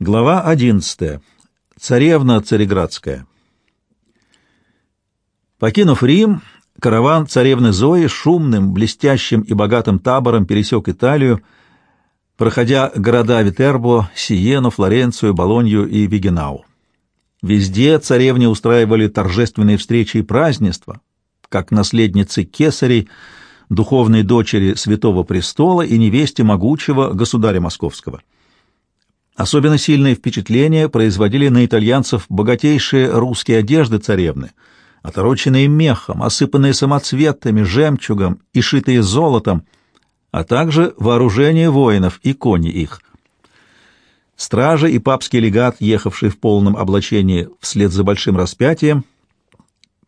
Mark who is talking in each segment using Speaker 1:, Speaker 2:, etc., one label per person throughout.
Speaker 1: Глава 11. Царевна Цареградская. Покинув Рим, караван царевны Зои шумным, блестящим и богатым табором пересек Италию, проходя города Витербо, Сиену, Флоренцию, Болонью и Вигенау. Везде царевне устраивали торжественные встречи и празднества, как наследницы кесарей, духовной дочери Святого Престола и невесте могучего государя Московского. Особенно сильное впечатление производили на итальянцев богатейшие русские одежды царевны, отороченные мехом, осыпанные самоцветами, жемчугом и шитые золотом, а также вооружение воинов и кони их. Стражи и папский легат, ехавший в полном облачении вслед за большим распятием,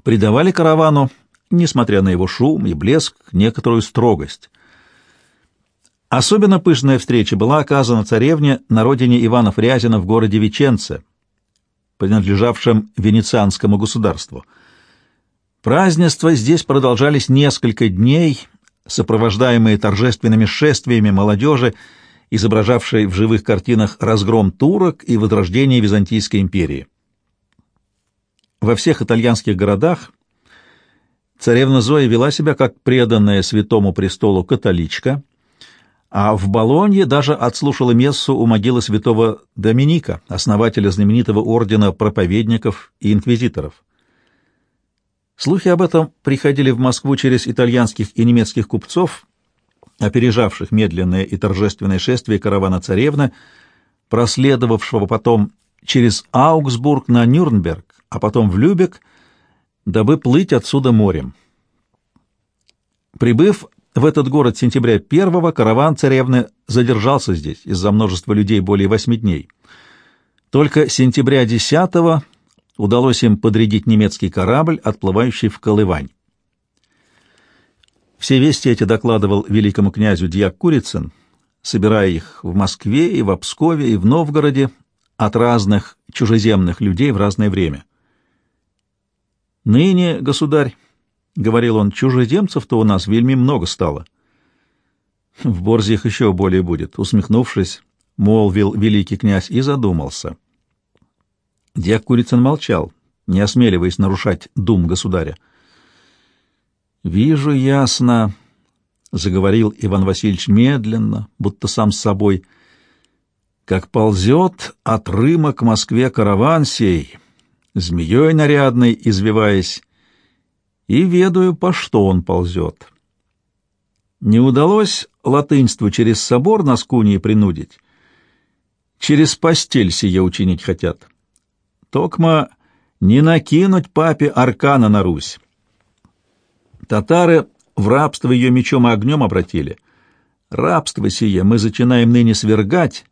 Speaker 1: придавали каравану, несмотря на его шум и блеск, некоторую строгость. Особенно пышная встреча была оказана царевне на родине Ивана Фрязина в городе Веченце, принадлежавшем Венецианскому государству. Празднества здесь продолжались несколько дней, сопровождаемые торжественными шествиями молодежи, изображавшей в живых картинах разгром турок и возрождение Византийской империи. Во всех итальянских городах царевна Зоя вела себя как преданная святому престолу католичка, а в Болонье даже отслушала мессу у могилы святого Доминика, основателя знаменитого ордена проповедников и инквизиторов. Слухи об этом приходили в Москву через итальянских и немецких купцов, опережавших медленное и торжественное шествие каравана царевны, проследовавшего потом через Аугсбург на Нюрнберг, а потом в Любек, дабы плыть отсюда морем. Прибыв в этот город сентября первого караван царевны задержался здесь из-за множества людей более восьми дней. Только сентября десятого удалось им подрядить немецкий корабль, отплывающий в Колывань. Все вести эти докладывал великому князю Дьяк Курицын, собирая их в Москве и в Пскове и в Новгороде от разных чужеземных людей в разное время. «Ныне, государь, — говорил он, — чужеземцев-то у нас вельми много стало. — В Борзе их еще более будет, — усмехнувшись, молвил великий князь и задумался. Дьяк Курицын молчал, не осмеливаясь нарушать дум государя. — Вижу ясно, — заговорил Иван Васильевич медленно, будто сам с собой, — как ползет от Рыма к Москве караван сей, змеей нарядной извиваясь, и ведаю, по что он ползет. Не удалось латынство через собор на скунии принудить, через постель сие учинить хотят. Токма не накинуть папе аркана на Русь. Татары в рабство ее мечом и огнем обратили. Рабство сие мы зачинаем ныне свергать,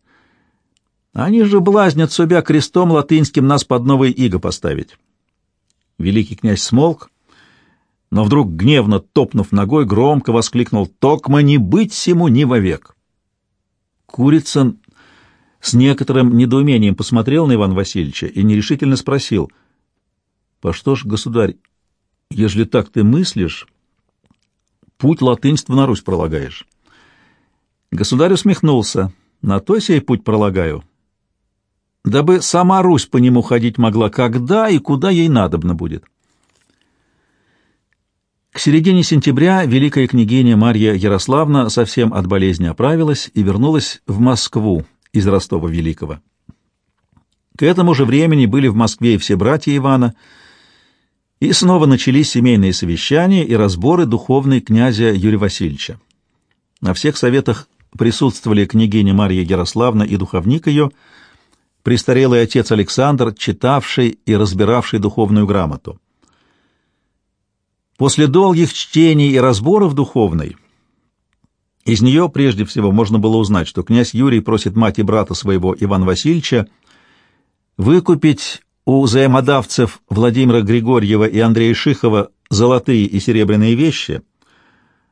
Speaker 1: они же блазнят себя крестом латынским нас под новый иго поставить. Великий князь смолк, но вдруг, гневно топнув ногой, громко воскликнул «Токма не быть сему ни вовек!» Курицын с некоторым недоумением посмотрел на Ивана Васильевича и нерешительно спросил «По что ж, государь, ежели так ты мыслишь, путь латынства на Русь пролагаешь?» Государь усмехнулся «На то сей путь пролагаю, дабы сама Русь по нему ходить могла, когда и куда ей надобно будет». К середине сентября великая княгиня Марья Ярославна совсем от болезни оправилась и вернулась в Москву из Ростова Великого. К этому же времени были в Москве и все братья Ивана, и снова начались семейные совещания и разборы духовной князя Юрия Васильевича. На всех советах присутствовали княгиня Марья Ярославна и духовник ее, престарелый отец Александр, читавший и разбиравший духовную грамоту. После долгих чтений и разборов духовной из нее прежде всего можно было узнать, что князь Юрий просит мать и брата своего Ивана Васильевича выкупить у взаимодавцев Владимира Григорьева и Андрея Шихова золотые и серебряные вещи,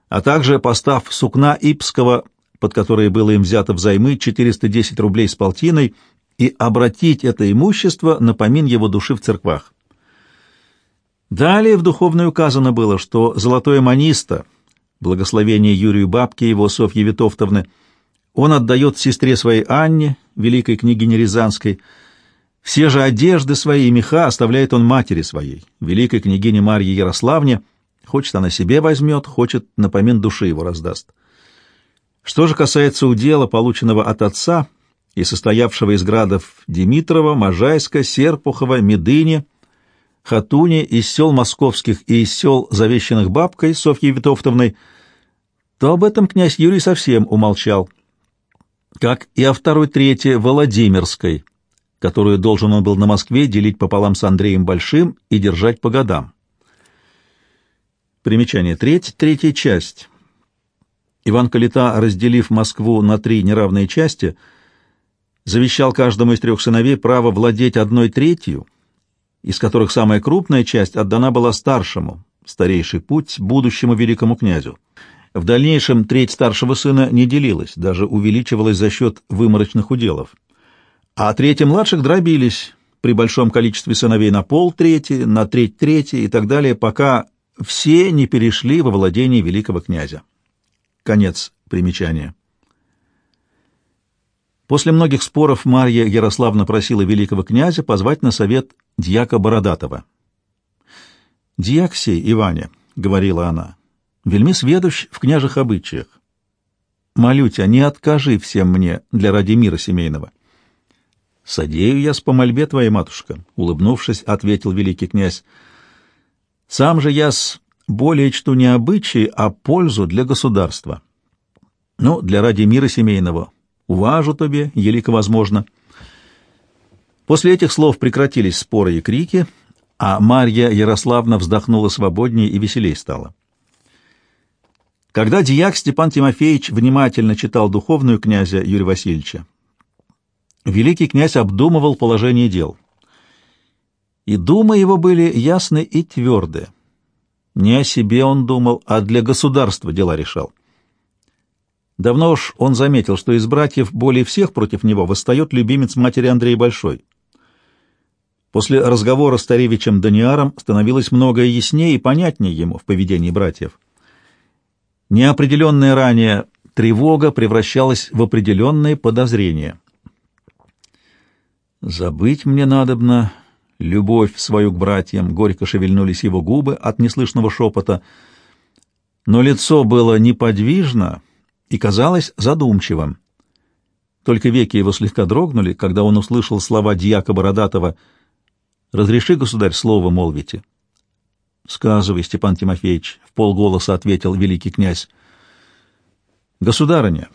Speaker 1: а также постав сукна Ипского, под которые было им взято взаймы 410 рублей с полтиной, и обратить это имущество на помин его души в церквах. Далее в духовной указано было, что золотое маниста, благословение Юрию Бабке его Софьи Витовтовны, он отдает сестре своей Анне, великой княгине Рязанской. Все же одежды свои и меха оставляет он матери своей, великой княгине Марье Ярославне, хочет она себе возьмет, хочет напомин души его раздаст. Что же касается удела, полученного от отца и состоявшего из градов Димитрова, Можайска, Серпухова, Медыни, Хатуни, из сел московских и из сел, завещанных бабкой Софьей Витовтовной, то об этом князь Юрий совсем умолчал, как и о второй трети Владимирской, которую должен он был на Москве делить пополам с Андреем Большим и держать по годам. Примечание. Треть, третья часть. Иван Калита, разделив Москву на три неравные части, завещал каждому из трех сыновей право владеть одной третью, из которых самая крупная часть отдана была старшему, старейший путь, будущему великому князю. В дальнейшем треть старшего сына не делилась, даже увеличивалась за счет выморочных уделов. А трети младших дробились при большом количестве сыновей на пол трети, на треть трети и так далее, пока все не перешли во владение великого князя. Конец примечания. После многих споров Марья Ярославна просила великого князя позвать на совет дьяка Бородатого. «Дьяк сей, Иване», — говорила она, вельми сведущ в княжих обычаях. Молю тебя, не откажи всем мне для ради мира семейного. — Садею я с помольбе твоей, матушка, — улыбнувшись, ответил великий князь. — Сам же я с более чту не обычаи, а пользу для государства. Ну, для ради мира семейного. Уважу тебе, елико возможно. После этих слов прекратились споры и крики, а Марья Ярославна вздохнула свободнее и веселей стала. Когда дьяк Степан Тимофеевич внимательно читал духовную князя Юрия Васильевича, великий князь обдумывал положение дел. И думы его были ясны и тверды. Не о себе он думал, а для государства дела решал. Давно уж он заметил, что из братьев более всех против него восстает любимец матери Андрей Большой. После разговора с Таревичем Даниаром становилось многое яснее и понятнее ему в поведении братьев. Неопределенная ранее тревога превращалась в определенные подозрения. «Забыть мне надобно любовь свою к братьям», — горько шевельнулись его губы от неслышного шепота, но лицо было неподвижно и казалось задумчивым. Только веки его слегка дрогнули, когда он услышал слова дьяка Бородатого «Разреши, государь, слово молвите». Сказывай, Степан Тимофеевич, в полголоса ответил великий князь. Государыня,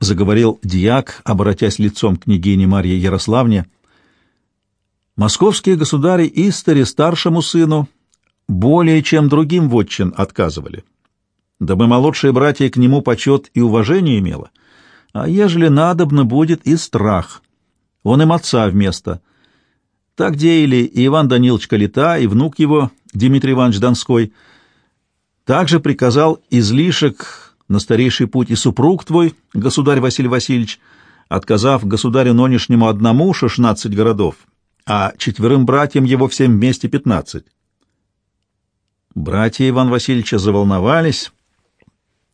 Speaker 1: заговорил диак, обратясь лицом к княгине Марье Ярославне, московские государи Истори старшему сыну более чем другим вотчин отказывали, дабы молодшие братья к нему почет и уважение имело, а ежели надобно будет и страх, он им отца вместо. Так деяли и Иван Данилович Калита, и внук его Дмитрий Иванович Донской, также приказал излишек на старейший путь и супруг твой, государь Василий Васильевич, отказав государю нонешнему одному шестнадцать городов, а четверым братьям его всем вместе пятнадцать. Братья Иван Васильевича заволновались,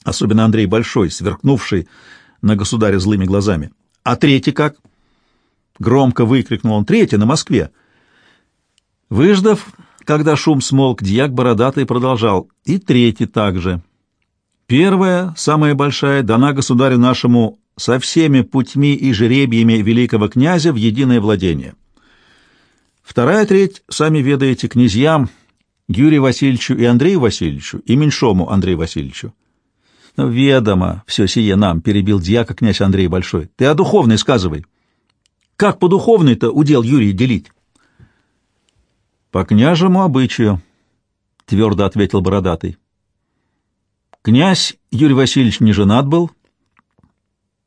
Speaker 1: особенно Андрей Большой, сверкнувший на государя злыми глазами. «А третий как?» Громко выкрикнул он. «Третий на Москве!» Выждав, когда шум смолк, дьяк бородатый продолжал. И третий также. Первая, самая большая, дана государю нашему со всеми путьми и жеребьями великого князя в единое владение. Вторая треть, сами ведаете, князьям Юрию Васильевичу и Андрею Васильевичу, и меньшому Андрею Васильевичу. «Ну, «Ведомо все сие нам», — перебил дьяка князь Андрей Большой. «Ты о духовной сказывай. Как по духовной-то удел Юрий делить?» «По княжему обычаю», — твердо ответил Бородатый. «Князь Юрий Васильевич не женат был,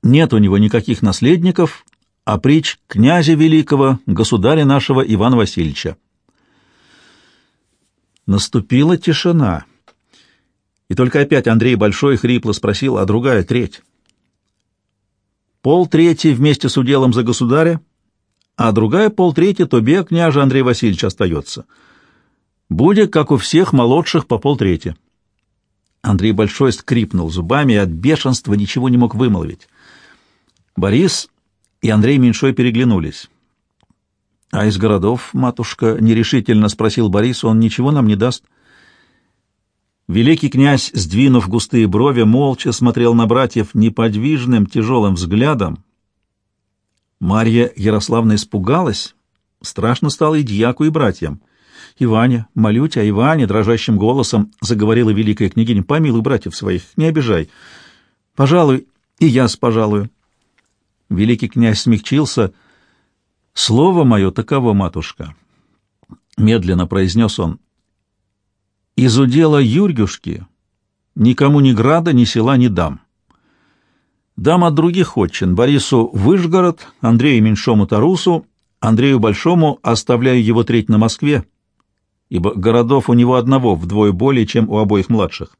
Speaker 1: нет у него никаких наследников, а притч князя великого, государя нашего Ивана Васильевича». Наступила тишина, и только опять Андрей Большой хрипло спросил, а другая треть. Пол третий вместе с уделом за государя а другая полтретья тобе, княже Андрей Васильевич, остается. Будет, как у всех молодших, по полтрети. Андрей Большой скрипнул зубами и от бешенства ничего не мог вымолвить — Борис и Андрей Меньшой переглянулись. — А из городов, матушка, — нерешительно спросил Борис, — он ничего нам не даст? Великий князь, сдвинув густые брови, молча смотрел на братьев неподвижным, тяжелым взглядом. Марья Ярославна испугалась, страшно стало и дьяку, и братьям. «Иваня, молю тебя, Иване!» — дрожащим голосом заговорила великая княгиня. «Помилуй братьев своих, не обижай. Пожалуй, и я спожалую». Великий князь смягчился. «Слово мое таково, матушка», — медленно произнес он. «Из удела Юргюшки никому ни града, ни села не дам. Дам от других отчин Борису Выжгород, Андрею Меньшому Тарусу, Андрею Большому оставляю его треть на Москве, ибо городов у него одного вдвое более, чем у обоих младших.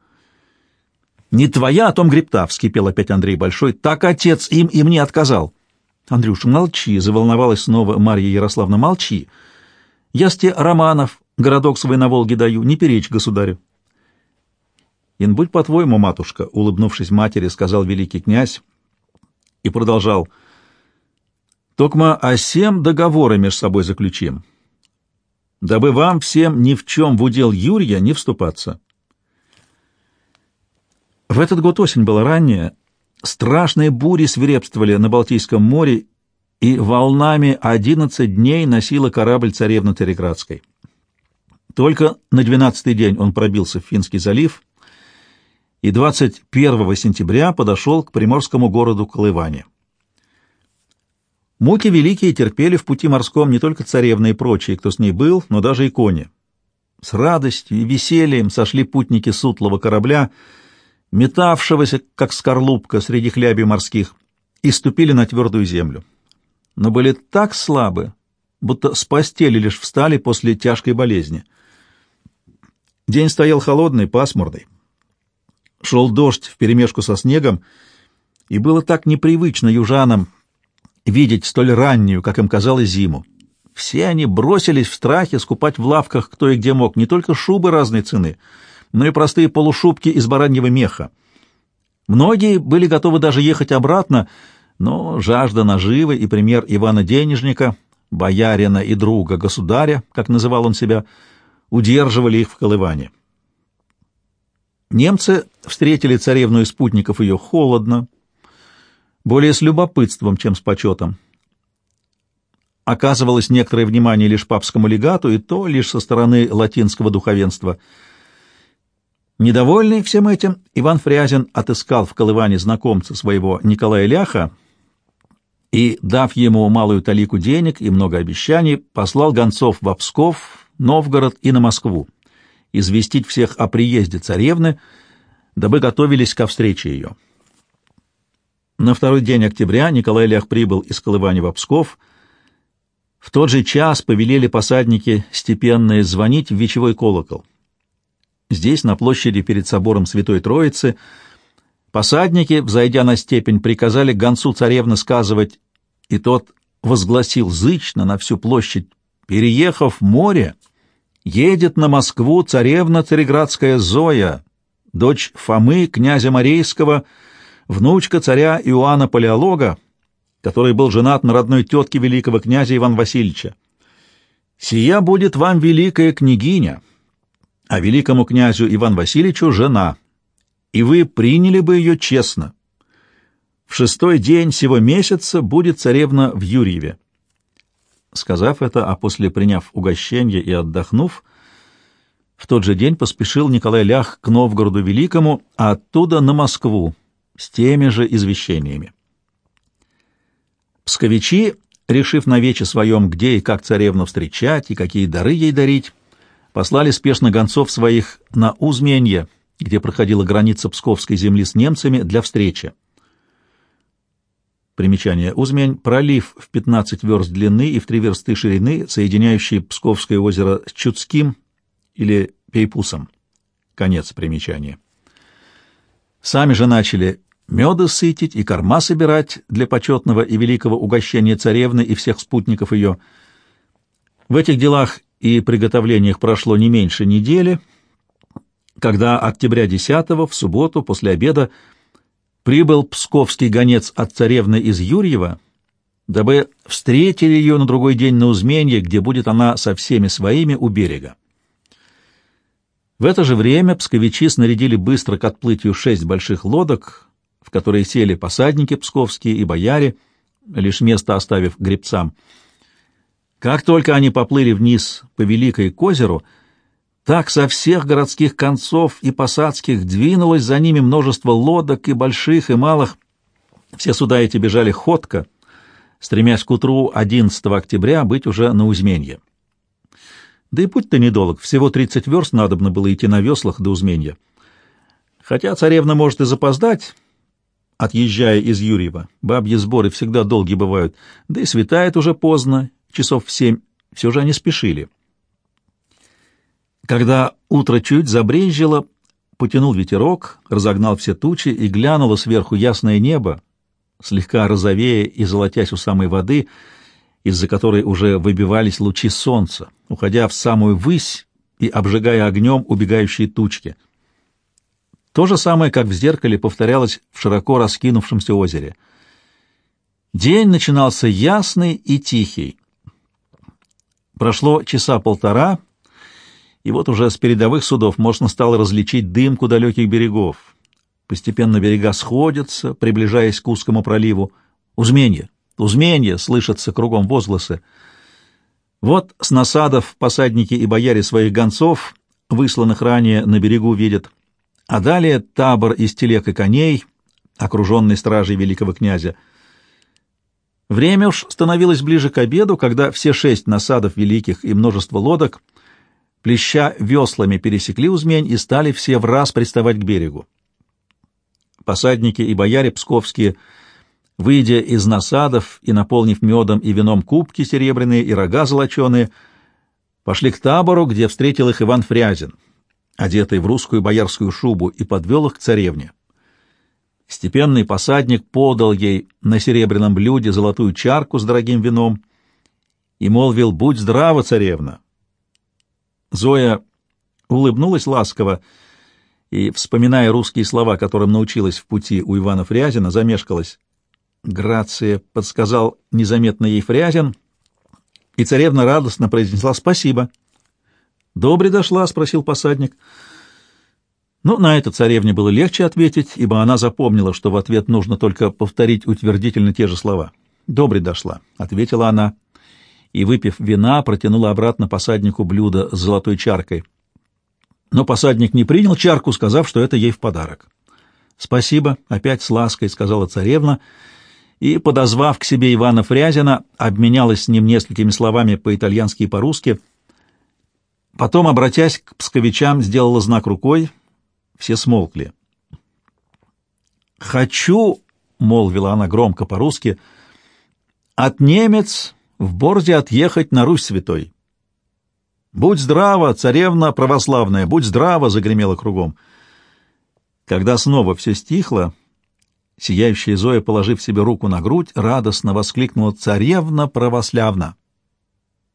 Speaker 1: «Не твоя, а том гребта!» — вскипел опять Андрей Большой. «Так отец им и мне отказал!» «Андрюша, молчи!» — заволновалась снова Марья Ярославна. «Молчи! Я с те Романов, городок свой на Волге даю, не перечь государю!» «Ин будь по-твоему, матушка!» — улыбнувшись матери, сказал великий князь и продолжал. «Токма о сем договоры между собой заключим, дабы вам всем ни в чем в удел Юрия не вступаться». В этот год осень была ранняя, страшные бури свирепствовали на Балтийском море, и волнами одиннадцать дней носила корабль царевны Цареградской. Только на двенадцатый день он пробился в Финский залив и 21 сентября подошел к приморскому городу Колыване. Муки великие терпели в пути морском не только царевны и прочие, кто с ней был, но даже и кони. С радостью и весельем сошли путники сутлого корабля — метавшегося, как скорлупка среди хлябей морских, и ступили на твердую землю. Но были так слабы, будто с постели лишь встали после тяжкой болезни. День стоял холодный, пасмурный. Шел дождь вперемешку со снегом, и было так непривычно южанам видеть столь раннюю, как им казалось, зиму. Все они бросились в страхе скупать в лавках кто и где мог не только шубы разной цены — но и простые полушубки из бараньего меха. Многие были готовы даже ехать обратно, но жажда наживы и пример Ивана Денежника, боярина и друга государя, как называл он себя, удерживали их в колывании. Немцы встретили царевну и спутников ее холодно, более с любопытством, чем с почетом. Оказывалось некоторое внимание лишь папскому легату, и то лишь со стороны латинского духовенства – Недовольный всем этим, Иван Фрязин отыскал в Колыване знакомца своего Николая Ляха и, дав ему малую талику денег и много обещаний, послал гонцов в Псков, Новгород и на Москву, известить всех о приезде царевны, дабы готовились ко встрече ее. На второй день октября Николай Лях прибыл из Колывани в Псков. В тот же час повелели посадники степенные звонить в вечевой колокол — Здесь, на площади перед собором Святой Троицы, посадники, взойдя на степень, приказали гонцу царевны сказывать, и тот возгласил зычно на всю площадь, переехав море, едет на Москву царевна цареградская Зоя, дочь Фомы, князя Морейского, внучка царя Иоанна Палеолога, который был женат на родной тетке великого князя Ивана Васильевича. «Сия будет вам великая княгиня, а великому князю Иван Васильевичу жена, и вы приняли бы ее честно. В шестой день сего месяца будет царевна в Юрьеве. Сказав это, а после приняв угощение и отдохнув, в тот же день поспешил Николай Лях к Новгороду Великому, а оттуда на Москву с теми же извещениями. Псковичи, решив на вече своем, где и как царевну встречать и какие дары ей дарить, послали спешно гонцов своих на Узменье, где проходила граница Псковской земли с немцами, для встречи. Примечание. Узмень — пролив в 15 верст длины и в 3 версты ширины, соединяющий Псковское озеро с Чудским или Пейпусом. Конец примечания. Сами же начали меда сытить и корма собирать для почетного и великого угощения царевны и всех спутников ее. В этих делах и приготовлениях прошло не меньше недели, когда октября 10 в субботу после обеда прибыл псковский гонец от царевны из Юрьева, дабы встретили ее на другой день на Узменье, где будет она со всеми своими у берега. В это же время псковичи снарядили быстро к отплытию шесть больших лодок, в которые сели посадники псковские и бояре, лишь место оставив гребцам. Как только они поплыли вниз по Великой к озеру, так со всех городских концов и посадских двинулось за ними множество лодок и больших, и малых. Все суда эти бежали ходко, стремясь к утру 11 октября быть уже на Узменье. Да и путь-то недолг, всего тридцать верст надобно было идти на веслах до Узменья. Хотя царевна может и запоздать, отъезжая из Юрьева. Бабьи сборы всегда долгие бывают, да и светает уже поздно, часов в семь. Все же они спешили. Когда утро чуть забрезжило, потянул ветерок, разогнал все тучи и глянуло сверху ясное небо, слегка розовея и золотясь у самой воды — из-за которой уже выбивались лучи солнца, уходя в самую высь и обжигая огнем убегающие тучки. То же самое, как в зеркале, повторялось в широко раскинувшемся озере. День начинался ясный и тихий. Прошло часа полтора, и вот уже с передовых судов можно стало различить дымку далеких берегов. Постепенно берега сходятся, приближаясь к узкому проливу. Узменье, Узменье слышатся кругом возгласы. Вот с насадов посадники и бояре своих гонцов, высланных ранее на берегу, видят. А далее табор из телег и коней, окруженный стражей великого князя. Время уж становилось ближе к обеду, когда все шесть насадов великих и множество лодок, плеща веслами, пересекли Узмень и стали все в раз приставать к берегу. Посадники и бояре псковские — Выйдя из насадов и наполнив медом и вином кубки серебряные и рога золоченые, пошли к табору, где встретил их Иван Фрязин, одетый в русскую боярскую шубу, и подвел их к царевне. Степенный посадник подал ей на серебряном блюде золотую чарку с дорогим вином и молвил «Будь здрава, царевна!». Зоя улыбнулась ласково и, вспоминая русские слова, которым научилась в пути у Ивана Фрязина, замешкалась. Грация, — подсказал незаметно ей Фрязин, и царевна радостно произнесла «спасибо». «Добре дошла?» — спросил посадник. Ну, на это царевне было легче ответить, ибо она запомнила, что в ответ нужно только повторить утвердительно те же слова. «Добре дошла», — ответила она, и, выпив вина, протянула обратно посаднику блюдо с золотой чаркой. Но посадник не принял чарку, сказав, что это ей в подарок. «Спасибо», — опять с лаской сказала царевна, — и, подозвав к себе Ивана Фрязина, обменялась с ним несколькими словами по-итальянски и по-русски. Потом, обратясь к псковичам, сделала знак рукой. Все смолкли. «Хочу», — молвила она громко по-русски, — «от немец в борзе отъехать на Русь святой». «Будь здрава, царевна православная, будь здрава!» — загремело кругом. Когда снова все стихло, — Сияющая Зоя, положив себе руку на грудь, радостно воскликнула «Царевна православна!».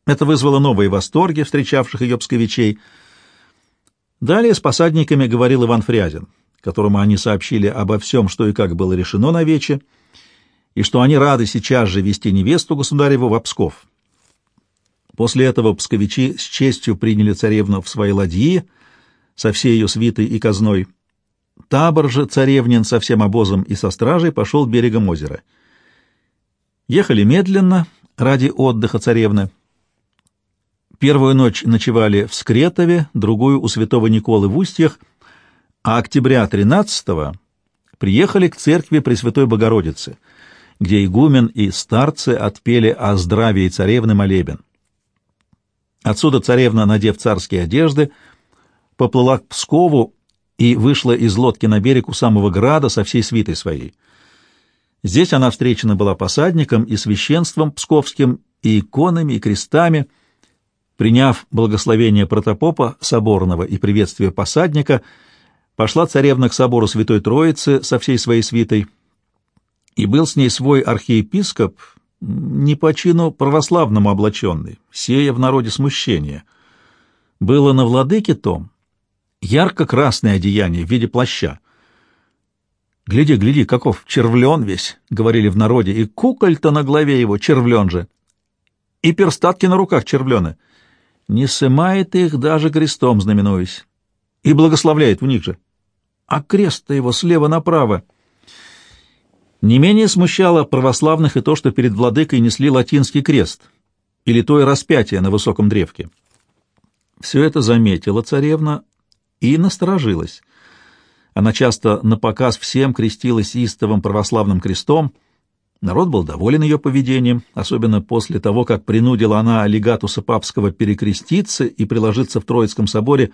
Speaker 1: Это вызвало новые восторги встречавших ее псковичей. Далее с посадниками говорил Иван Фрязин, которому они сообщили обо всем, что и как было решено на вече, и что они рады сейчас же вести невесту государеву в Псков. После этого псковичи с честью приняли царевну в свои ладьи со всей ее свитой и казной — Табор же царевнин со всем обозом и со стражей пошел берегом озера. Ехали медленно ради отдыха царевны. Первую ночь ночевали в Скретове, другую у святого Николы в Устьях, а октября 13-го приехали к церкви Пресвятой Богородицы, где игумен и старцы отпели о здравии царевны молебен. Отсюда царевна, надев царские одежды, поплыла к Пскову и вышла из лодки на берег у самого града со всей свитой своей. Здесь она встречена была посадником и священством псковским, и иконами, и крестами. Приняв благословение протопопа соборного и приветствие посадника, пошла царевна к собору Святой Троицы со всей своей свитой, и был с ней свой архиепископ, не по чину православному облаченный, сея в народе смущение. Было на владыке том, ярко-красное одеяние в виде плаща. «Гляди, гляди, каков червлен весь!» — говорили в народе, и куколь-то на голове его, червлен же. И перстатки на руках червлены. Не сымает их даже крестом, знаменуясь, и благословляет в них же. А крест-то его слева направо. Не менее смущало православных и то, что перед владыкой несли латинский крест, и распятие на высоком древке. Все это заметила царевна и насторожилась. Она часто напоказ всем крестилась истовым православным крестом. Народ был доволен ее поведением, особенно после того, как принудила она легатуса папского перекреститься и приложиться в Троицком соборе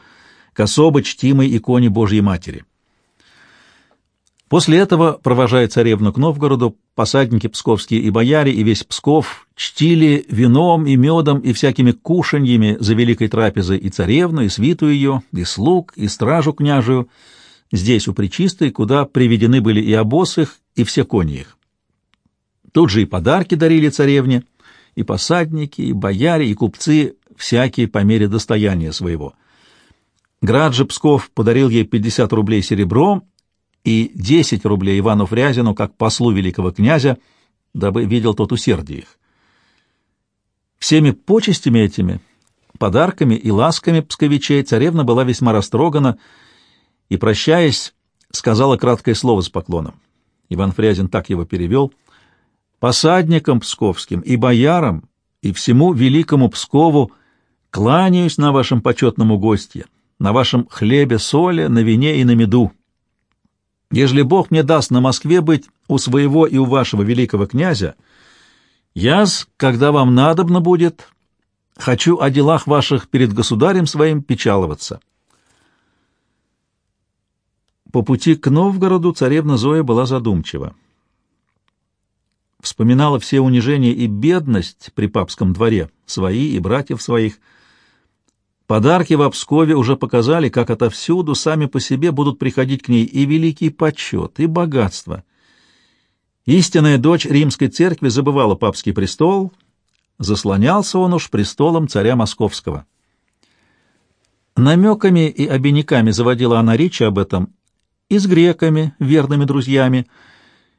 Speaker 1: к особо чтимой иконе Божьей Матери. После этого, провожая царевну к Новгороду, посадники псковские и бояре, и весь Псков чтили вином и медом и всякими кушаньями за великой трапезой и царевну, и свиту ее, и слуг, и стражу княжию, здесь у Пречистой, куда приведены были и обоз их, и все кони их. Тут же и подарки дарили царевне, и посадники, и бояре, и купцы, всякие по мере достояния своего. Град же Псков подарил ей пятьдесят рублей серебром и десять рублей Ивану Фрязину, как послу великого князя, дабы видел тот усердие их. Всеми почестями этими, подарками и ласками псковичей царевна была весьма растрогана и, прощаясь, сказала краткое слово с поклоном. Иван Фрязин так его перевел. «Посадникам псковским и боярам, и всему великому Пскову кланяюсь на вашем почетному гостье, на вашем хлебе, соли, на вине и на меду. Ежели Бог мне даст на Москве быть у своего и у вашего великого князя, я, когда вам надобно будет, хочу о делах ваших перед государем своим печаловаться». По пути к Новгороду царевна Зоя была задумчива. Вспоминала все унижения и бедность при папском дворе, свои и братьев своих. Подарки в Обскове уже показали, как отовсюду сами по себе будут приходить к ней и великий почет, и богатство. Истинная дочь римской церкви забывала папский престол, заслонялся он уж престолом царя московского. Намеками и обиняками заводила она речи об этом и с греками, верными друзьями,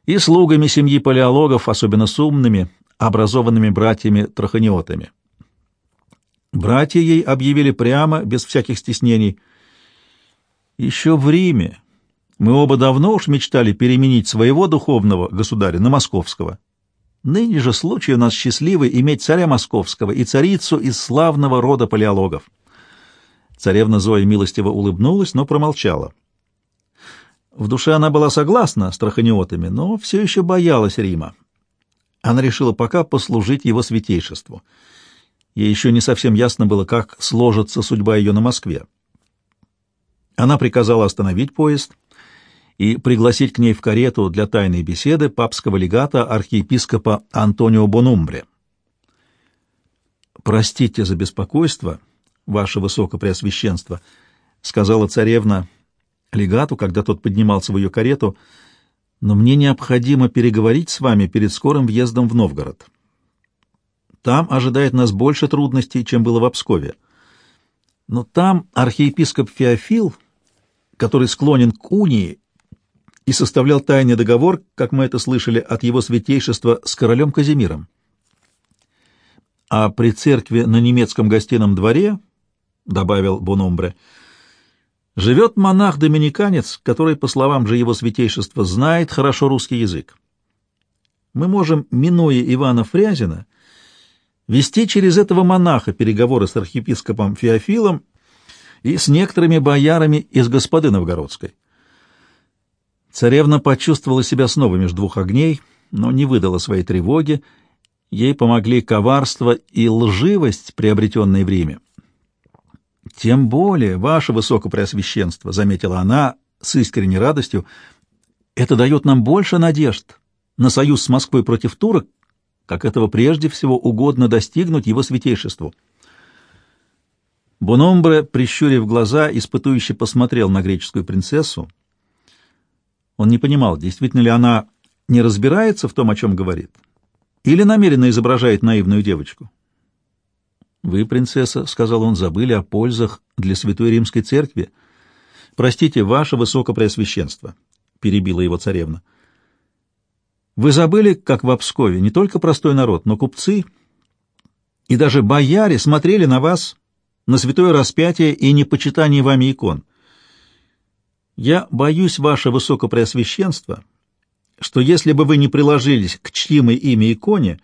Speaker 1: и слугами семьи палеологов, особенно с умными, образованными братьями-траханиотами. Братья ей объявили прямо, без всяких стеснений. Еще в Риме мы оба давно уж мечтали переменить своего духовного государя на московского. Ныне же случай у нас счастливый иметь царя московского и царицу из славного рода палеологов. Царевна Зоя милостиво улыбнулась, но промолчала. В душе она была согласна с траханиотами, но все еще боялась Рима. Она решила пока послужить его святейшеству. Ей еще не совсем ясно было, как сложится судьба ее на Москве. Она приказала остановить поезд и пригласить к ней в карету для тайной беседы папского легата архиепископа Антонио Бонумбре. «Простите за беспокойство, ваше высокопреосвященство», — сказала царевна, — легату, когда тот поднимался в ее карету, но мне необходимо переговорить с вами перед скорым въездом в Новгород. Там ожидает нас больше трудностей, чем было в Обскове. Но там архиепископ Феофил, который склонен к унии и составлял тайный договор, как мы это слышали, от его святейшества с королем Казимиром. А при церкви на немецком гостином дворе, — добавил Бономбре, — живет монах-доминиканец, который, по словам же его святейшества, знает хорошо русский язык. Мы можем, минуя Ивана Фрязина, вести через этого монаха переговоры с архиепископом Феофилом и с некоторыми боярами из господы Новгородской. Царевна почувствовала себя снова между двух огней, но не выдала своей тревоги, ей помогли коварство и лживость, приобретенные в Риме. «Тем более, ваше высокопреосвященство», — заметила она с искренней радостью, — «это дает нам больше надежд на союз с Москвой против турок, как этого прежде всего угодно достигнуть его святейшеству». Бономбре, прищурив глаза, испытующе посмотрел на греческую принцессу. Он не понимал, действительно ли она не разбирается в том, о чем говорит, или намеренно изображает наивную девочку. «Вы, принцесса, — сказал он, — забыли о пользах для Святой Римской Церкви. Простите, ваше Высокопреосвященство. — перебила его царевна. «Вы забыли, как в Обскове не только простой народ, но купцы и даже бояре смотрели на вас, на святое распятие и непочитание вами икон. Я боюсь, ваше высокопреосвященство, что если бы вы не приложились к чтимой ими иконе,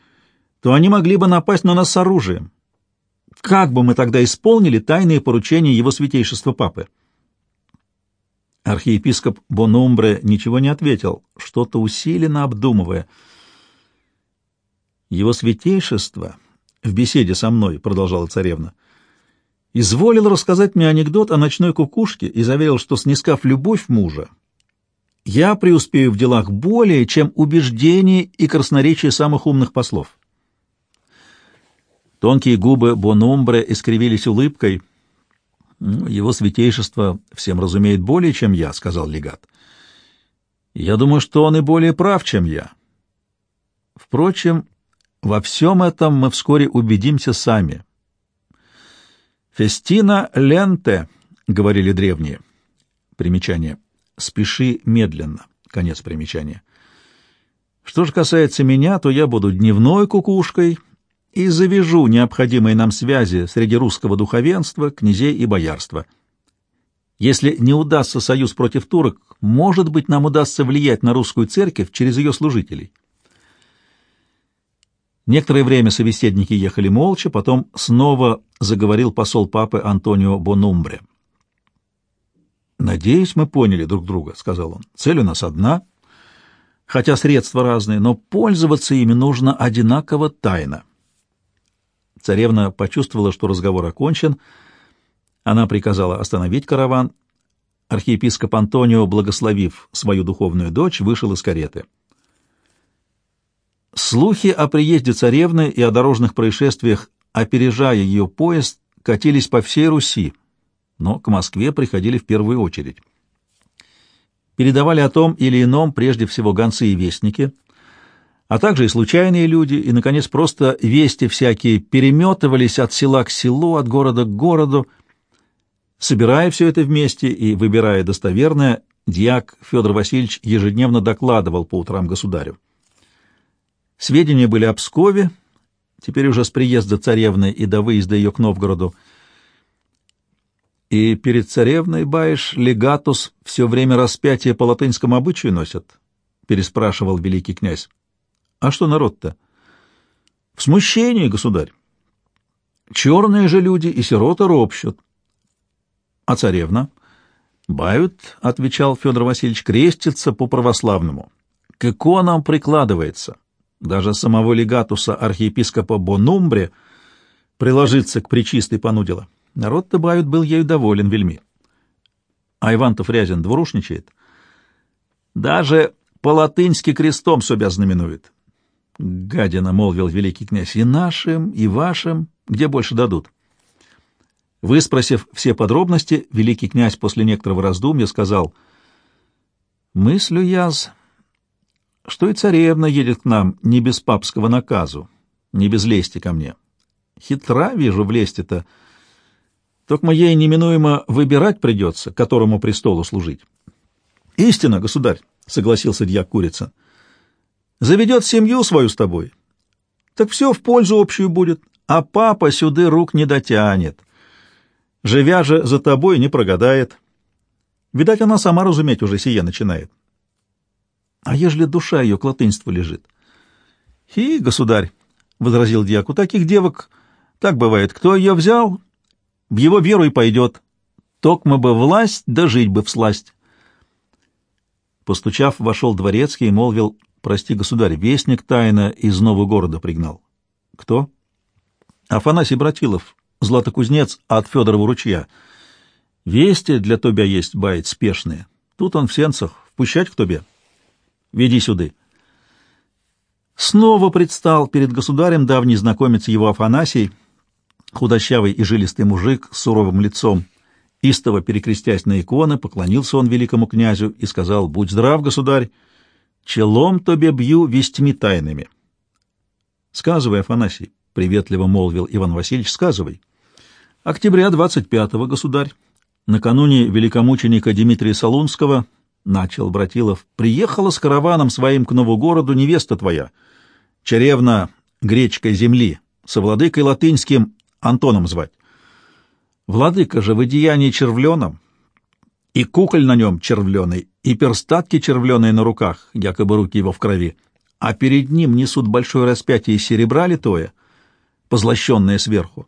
Speaker 1: то они могли бы напасть на нас с оружием. Как бы мы тогда исполнили тайные поручения его святейшества Папы?» Архиепископ Бонумбре ничего не ответил, что-то усиленно обдумывая. «Его святейшество в беседе со мной, — продолжала царевна, — изволил рассказать мне анекдот о ночной кукушке и заверил, что, снискав любовь мужа, я преуспею в делах более, чем убеждение и красноречие самых умных послов». Тонкие губы Бонумбре искривились улыбкой — «Его святейшество всем разумеет более, чем я», — сказал легат. «Я думаю, что он и более прав, чем я. Впрочем, во всем этом мы вскоре убедимся сами». «Фестина ленте», — говорили древние. Примечание. «Спеши медленно». Конец примечания. Что же касается меня, то я буду дневной кукушкой и завяжу необходимые нам связи среди русского духовенства, князей и боярства. Если не удастся союз против турок, может быть, нам удастся влиять на русскую церковь через ее служителей. Некоторое время собеседники ехали молча, потом снова заговорил посол папы Антонио Бонумбре. «Надеюсь, мы поняли друг друга», — сказал он. «Цель у нас одна, хотя средства разные, но пользоваться ими нужно одинаково тайно». Царевна почувствовала, что разговор окончен. Она приказала остановить караван. Архиепископ Антонио, благословив свою духовную дочь, вышел из кареты. Слухи о приезде царевны и о дорожных происшествиях, опережая ее поезд, катились по всей Руси, но к Москве приходили в первую очередь. Передавали о том или ином прежде всего гонцы и вестники — а также и случайные люди, и, наконец, просто вести всякие переметывались от села к селу, от города к городу. Собирая все это вместе и выбирая достоверное, дьяк Федор Васильевич ежедневно докладывал по утрам государю. Сведения были о Пскове, теперь уже с приезда царевны и до выезда ее к Новгороду. И перед царевной, баишь, легатус все время распятие по латынскому обычаю носят? — переспрашивал великий князь. А что народ-то? В смущении, государь. Черные же люди и сироты ропщут. А царевна? Бают, — отвечал Федор Васильевич, — крестится по-православному. К иконам прикладывается. Даже самого легатуса архиепископа Бонумбре приложиться к причистой понудила. Народ-то Бают был ею доволен вельми. А Ивантов Рязин двурушничает. Даже по-латынски крестом себя знаменует. — Гадина, — молвил великий князь, — и нашим, и вашим, где больше дадут. Выспросив все подробности, великий князь после некоторого раздумья сказал, — Мыслю я, что и царевна едет к нам не без папского наказу, не без лести ко мне. Хитра вижу в лести-то, только ей неминуемо выбирать придется, которому престолу служить. — Истина, государь, — согласился дьяк Курица, — Заведет семью свою с тобой, так все в пользу общую будет, а папа сюды рук не дотянет. Живя же за тобой, не прогадает. Видать, она сама разуметь уже сие начинает. А ежели душа ее к латынству лежит? — Хи, государь, — возразил дьяку, — таких девок так бывает. Кто ее взял, в его веру и пойдет. Токмо бы власть, да жить бы в сласть. Постучав, вошел дворецкий и молвил, Прости, государь, вестник тайно из нового города пригнал. Кто? Афанасий Братилов, златокузнец от Федорова ручья. Вести для тебя есть, бает, спешные. Тут он в сенцах. Впущать к тебе? Веди сюда. Снова предстал перед государем давний знакомец его Афанасий, худощавый и жилистый мужик с суровым лицом. Истово перекрестясь на иконы, поклонился он великому князю и сказал, «Будь здрав, государь, челом тебе бью вестьми тайными. — Сказывай, Афанасий, — приветливо молвил Иван Васильевич, — сказывай. — Октября 25-го, государь, накануне великомученика Дмитрия Солунского, начал Братилов, — приехала с караваном своим к Новогороду невеста твоя, царевна гречкой земли, со владыкой латынским Антоном звать. Владыка же в одеянии червленом, и куколь на нем червленый, и перстатки червленые на руках, якобы руки его в крови, а перед ним несут большое распятие из серебра литое, позлощенное сверху.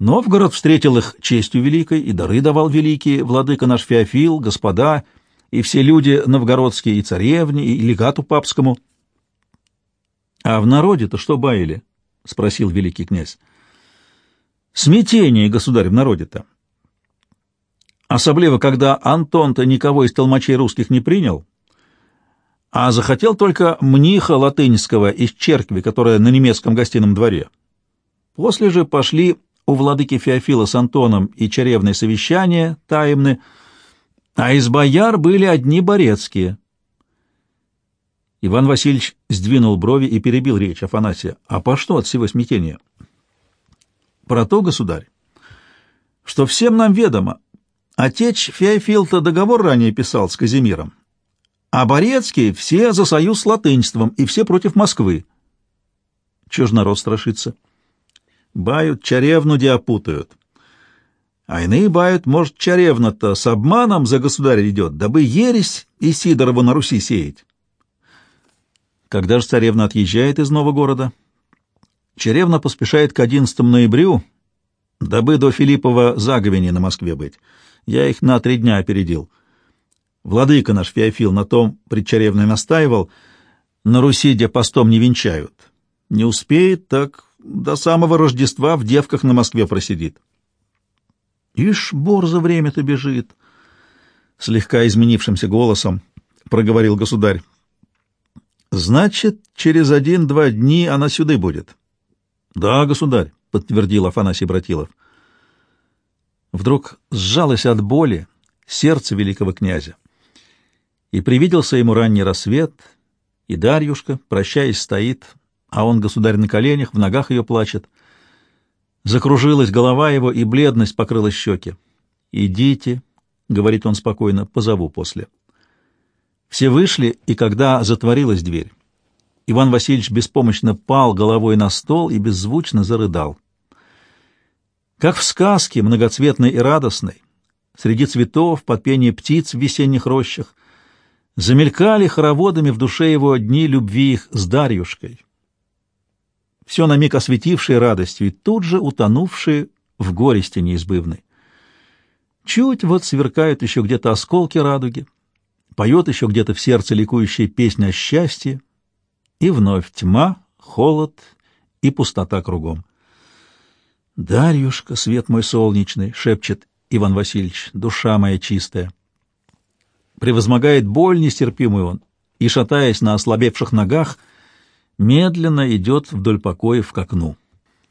Speaker 1: Новгород встретил их честью великой, и дары давал великие, владыка наш Феофил, господа, и все люди новгородские, и царевне, и легату папскому. — А в народе-то что баяли? — спросил великий князь. — Смятение, государь, в народе-то. Особливо, когда Антон-то никого из толмачей русских не принял, а захотел только мниха латынского из черкви, которая на немецком гостином дворе. После же пошли у владыки Феофила с Антоном и царевной совещания таемны, а из бояр были одни борецкие. Иван Васильевич сдвинул брови и перебил речь Афанасия. А по что от всего смятения? Про то, государь, что всем нам ведомо. Отец Феофил-то договор ранее писал с Казимиром, а Борецкие все за союз с латынством и все против Москвы. Чего ж народ страшится? — Бают, чаревну диапутают. А иные бают, может, чаревна-то с обманом за государя идет, дабы ересь и Сидорову на Руси сеять. Когда же царевна отъезжает из нового города? Чаревна поспешает к 11 ноябрю, дабы до Филиппова заговения на Москве быть. Я их на три дня опередил. Владыка наш Феофил на том пред царевной настаивал, на Руси, где постом не венчают. Не успеет, так до самого Рождества в девках на Москве просидит. Ишь, борзо время-то бежит, слегка изменившимся голосом проговорил государь. Значит, через один-два дни она сюда будет. Да, государь, подтвердил Афанасий Братилов. Вдруг сжалось от боли сердце великого князя, и привиделся ему ранний рассвет, и Дарьюшка, прощаясь, стоит, а он, государь, на коленях, в ногах ее плачет. Закружилась голова его, и бледность покрыла щеки. «Идите», — говорит он спокойно, — «позову после». Все вышли, и когда затворилась дверь, Иван Васильевич беспомощно пал головой на стол и беззвучно зарыдал. Как в сказке, многоцветной и радостной, среди цветов, под пение птиц в весенних рощах, замелькали хороводами в душе его дни любви их с Дарьюшкой, все на миг осветившие радостью и тут же утонувшие в горести неизбывной. Чуть вот сверкают еще где-то осколки радуги, поет еще где-то в сердце ликующая песня о счастье, и вновь тьма, холод и пустота кругом. «Дарьюшка, свет мой солнечный!» — шепчет Иван Васильевич, душа моя чистая. Превозмогает боль нестерпимую он, и, шатаясь на ослабевших ногах, — медленно идет вдоль покоев к окну.